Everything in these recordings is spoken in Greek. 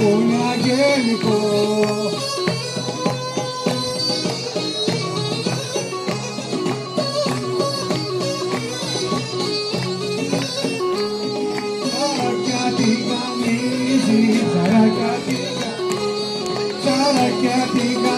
είναι αγγελικό Σαρακιά τι κανίζει, σαρακιά τι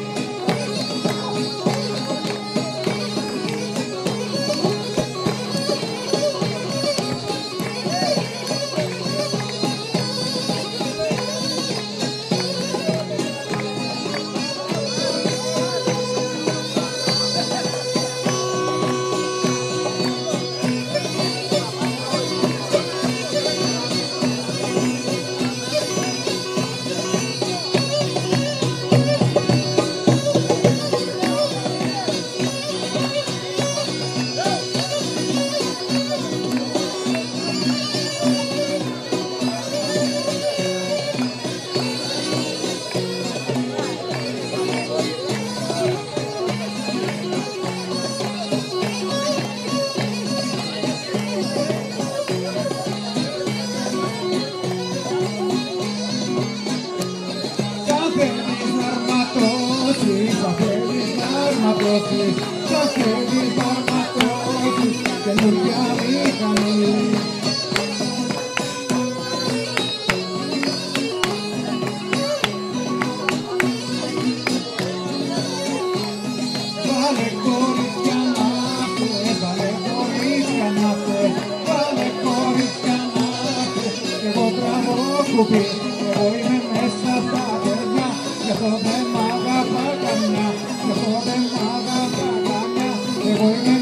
αρματώσεις, θα θέλεις να αρματώσεις καινούργια μηχανή. Βάλε κορίτσια να θες, βάλε κορίτσια να θες, βάλε κορίτσια να θες, κι εγώ τραβώ κουπί, εγώ είμαι μέσα στα παιδιά, γι' αυτό δεν μ' αγαπά καμιά, γι' αυτό